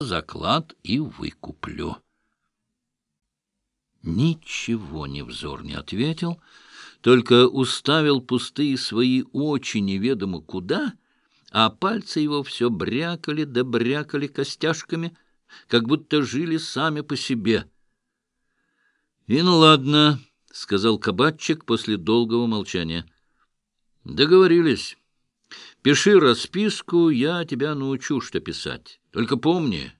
заклад и выкуплю. Ничего невзор не ответил, только уставил пустые свои очи неведомо куда, а пальцы его все брякали да брякали костяшками, как будто жили сами по себе. — И ну ладно, — сказал кабачик после долгого молчания. — Договорились. Пиши расписку, я тебя научу, что писать. Только помни,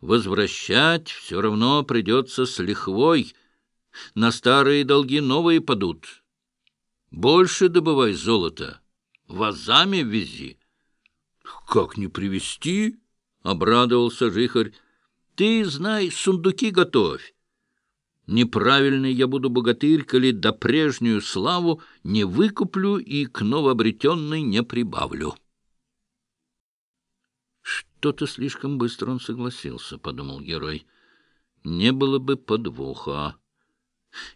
возвращать все равно придется с лихвой. На старые долги новые падут. Больше добывай золото, вазами вези. — Как не привезти? — обрадовался жихарь. — Ты, знай, сундуки готовь. Неправильный я буду богатырь, коли до прежнюю славу не выкуплю и к новообретенной не прибавлю. Что-то слишком быстро он согласился, — подумал герой. Не было бы подвоха.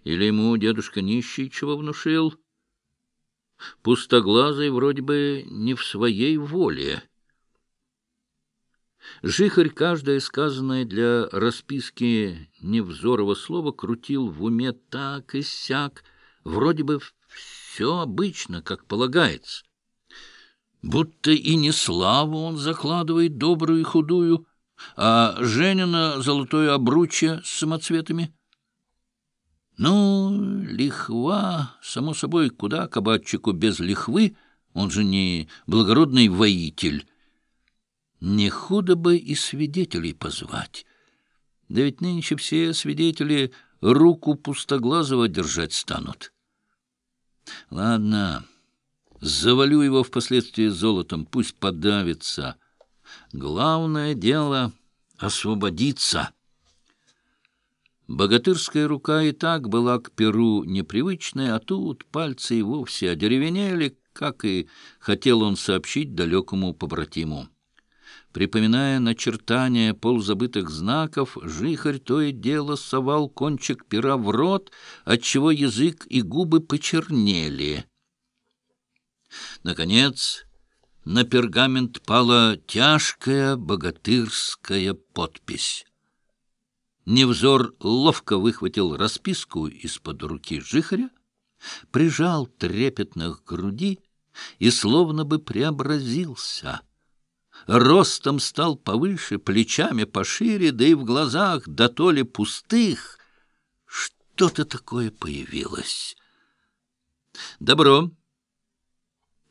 Или ему дедушка нищий чего внушил? Пустоглазый вроде бы не в своей воле. Жихарь каждое сказанное для расписки невзорого слова крутил в уме так и сяк, вроде бы все обычно, как полагается. Будто и не славу он закладывает добрую и худую, а Женина золотое обручье с самоцветами. Ну, лихва, само собой, куда кабачику без лихвы, он же не благородный воитель, не худо бы и свидетелей позвать. Да ведь нынче все свидетели руку пустоглазого держать станут. Ладно, завалю его впоследствии золотом, пусть подавится. Главное дело — освободиться. Богатырская рука и так была к перу непривычная, а тут пальцы и вовсе одеревенели, как и хотел он сообщить далекому побратиму. Припоминая начертания полузабытых знаков, жихарь то и дело совал кончик пера в рот, отчего язык и губы почернели. Наконец, на пергамент пала тяжкая богатырская подпись. Невзор ловко выхватил расписку из-под руки жихаря, прижал трепетно к груди и словно бы преобразился — ростом стал повыше, плечами пошире, да и в глазах, да то ли пустых, что-то такое появилось. «Добро!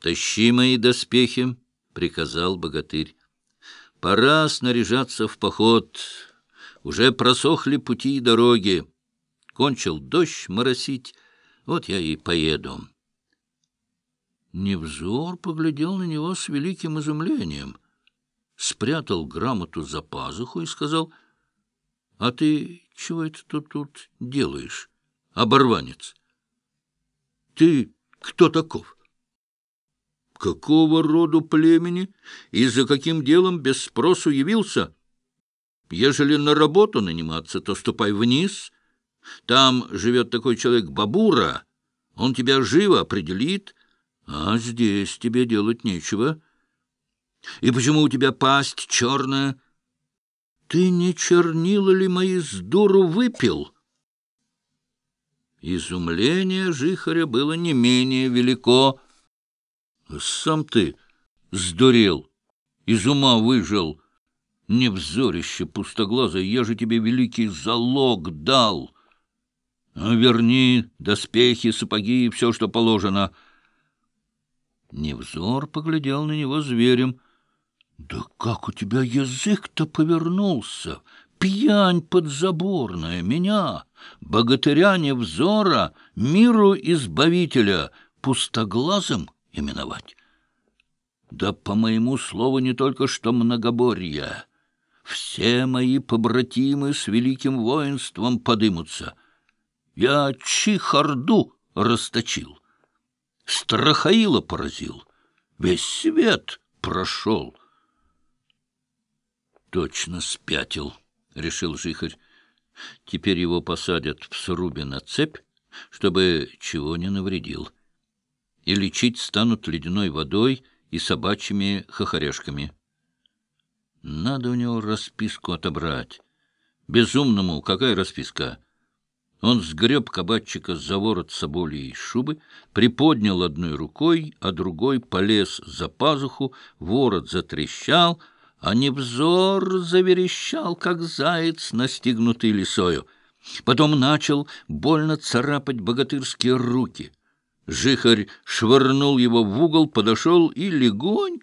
Тащи мои доспехи!» — приказал богатырь. «Пора снаряжаться в поход. Уже просохли пути и дороги. Кончил дождь моросить, вот я и поеду». Невзор поглядел на него с великим изумлением — спрятал грамоту за пазуху и сказал, — А ты чего это тут, тут делаешь, оборванец? — Ты кто таков? — Какого роду племени и за каким делом без спросу явился? Ежели на работу наниматься, то ступай вниз. Там живет такой человек Бабура, он тебя живо определит, а здесь тебе делать нечего. — и почему у тебя пасть черная? Ты не чернила ли мои с выпил? Изумление Жихаря было не менее велико. Сам ты сдурел, из ума выжил. Невзорище пустоглазое, я же тебе великий залог дал. А верни доспехи, сапоги и все, что положено. Невзор поглядел на него зверем — да как у тебя язык-то повернулся? Пьянь подзаборная, меня, богатыря невзора, миру избавителя, пустоглазым именовать? Да, по моему слову, не только что многоборье. Все мои побратимы с великим воинством подымутся. Я Чихарду расточил, Страхаила поразил, весь свет прошел — Точно спятил, — решил Жихарь. Теперь его посадят в срубе на цепь, чтобы чего не навредил. И лечить станут ледяной водой и собачьими хохоряшками. Надо у него расписку отобрать. Безумному какая расписка? Он сгреб кабачика за ворот соболей шубы, приподнял одной рукой, а другой полез за пазуху, ворот затрещал, а невзор заверещал, как заяц, настигнутый лисою. Потом начал больно царапать богатырские руки. Жихарь швырнул его в угол, подошел и легонько